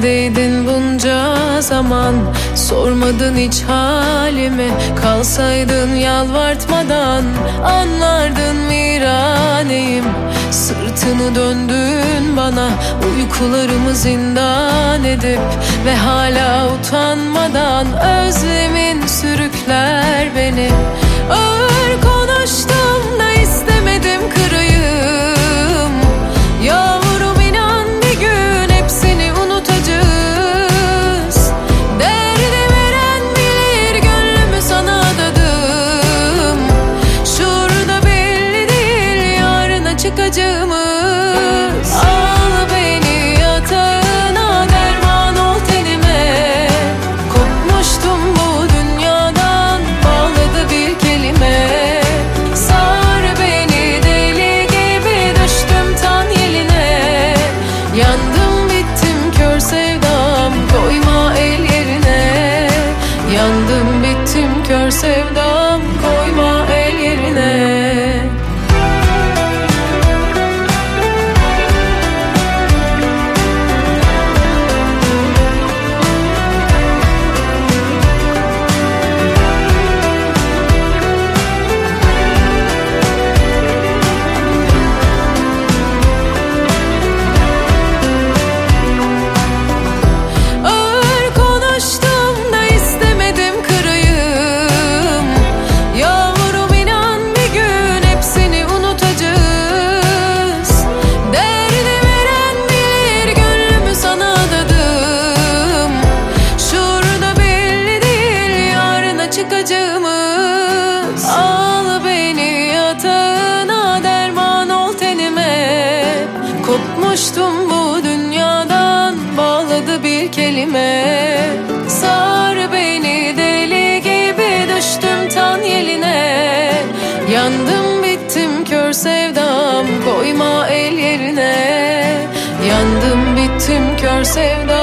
Neredeydin bunca zaman? Sormadın hiç halimi Kalsaydın yalvartmadan Anlardın miraneyim. Sırtını döndün bana Uykularımı zindan edip Ve hala utanmadan Özlemin sürükler beni. Özlemin kelime. Sar beni deli gibi düştüm tan yeline. Yandım bittim kör sevdam koyma el yerine. Yandım bittim kör sevdam